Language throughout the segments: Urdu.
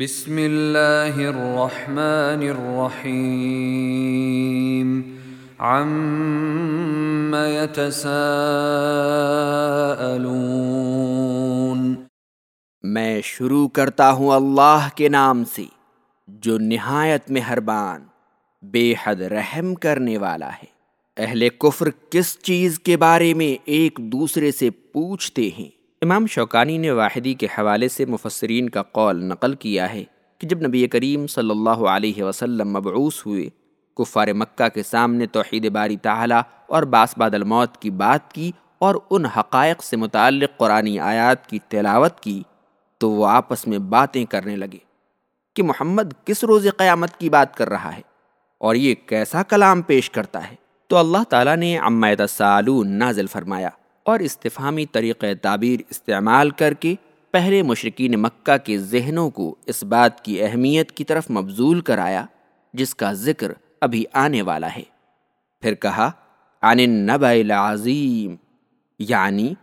بسم اللہ الرحمن الرحیم. عم يتساءلون میں شروع کرتا ہوں اللہ کے نام سے، جو نہایت مہربان، بے حد رحم کرنے والا ہے۔ اہل کفر کس چیز کے بارے میں ایک دوسرے سے پوچھتے ہیں؟ امام شوکانی نے واحدی کے حوالے سے مفسرین کا قول نقل کیا ہے کہ جب نبی کریم صلی اللہ علیہ وسلم مبعوث ہوئے، کفار مکہ کے سامنے توحید باری تعالیٰ اور باس باد الموت کی بات کی اور ان حقائق سے متعلق قرآنی آیات کی تلاوت کی، تو وہ آپس میں باتیں کرنے لگے کہ محمد کس روز قیامت کی بات کر رہا ہے اور یہ کیسا کلام پیش کرتا ہے؟ تو اللہ تعالیٰ نے عمایت سالون نازل فرمایا۔ اور استفامی طریقہ تعبیر استعمال کر کے پہلے مشرقین مکہ کے ذہنوں کو اس بات کی اہمیت کی طرف مبزول کرایا، جس کا ذکر ابھی آنے والا ہے۔ پھر کہا، عن النبع العظیم یعنی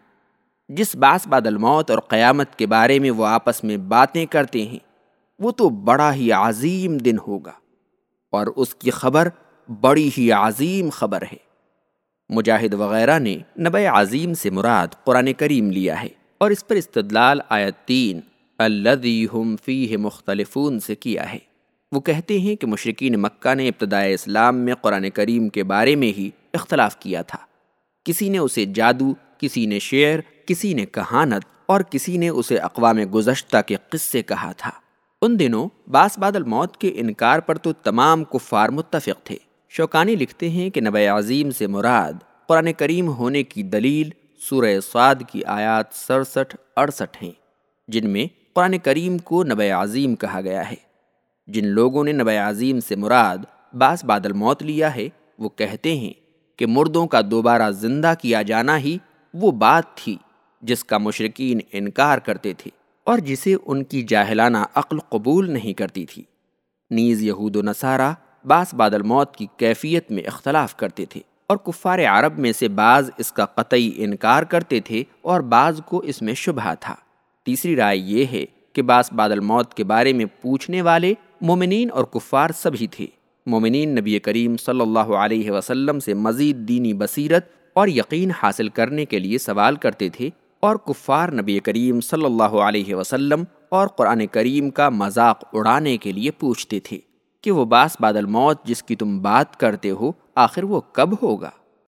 جس باس بعد الموت اور قیامت کے بارے میں وہ آپس میں باتیں کرتے ہیں، وہ تو بڑا ہی عظیم دن ہوگا اور اس کی خبر بڑی ہی عظیم خبر ہے۔ مجاہد وغیرہ نے نبع عظیم سے مراد قرآن کریم لیا ہے اور اس پر استدلال آیت تین، الذی ہم فیہ مختلفون سے کیا ہے۔ وہ کہتے ہیں کہ مشرقین مکہ نے ابتدائے اسلام میں قرآن کریم کے بارے میں ہی اختلاف کیا تھا۔ کسی نے اسے جادو، کسی نے شعر، کسی نے کہانت اور کسی نے اسے اقوام گزشتہ کے قصے کہا تھا۔ ان دنوں باس بادل موت کے انکار پر تو تمام کفار متفق تھے۔ شوکانی لکھتے ہیں کہ نبی عظیم سے مراد قرآن کریم ہونے کی دلیل سورہ سعد کی آیات سڑسٹھ، اڑسٹھ ہیں، جن میں قرآن کریم کو نبی عظیم کہا گیا ہے۔ جن لوگوں نے نبی عظیم سے مراد باس بادل موت لیا ہے، وہ کہتے ہیں کہ مردوں کا دوبارہ زندہ کیا جانا ہی وہ بات تھی جس کا مشرقین انکار کرتے تھے اور جسے ان کی جاہلانہ عقل قبول نہیں کرتی تھی۔ نیز یہود و نصارہ باس بادل موت کی کیفیت میں اختلاف کرتے تھے اور کفار عرب میں سے بعض اس کا قطعی انکار کرتے تھے اور بعض کو اس میں شبہ تھا۔ تیسری رائے یہ ہے کہ باس بادل موت کے بارے میں پوچھنے والے مومنین اور کفار سبھی تھے۔ مومنین نبی کریم صلی اللہ علیہ وسلم سے مزید دینی بصیرت اور یقین حاصل کرنے کے لیے سوال کرتے تھے اور کفار نبی کریم صلی اللہ علیہ وسلم اور قرآن کریم کا مذاق اڑانے کے لیے پوچھتے تھے۔ کہ وہ باس بادل موت جس کی تم بات کرتے ہو، آخر وہ کب ہوگا؟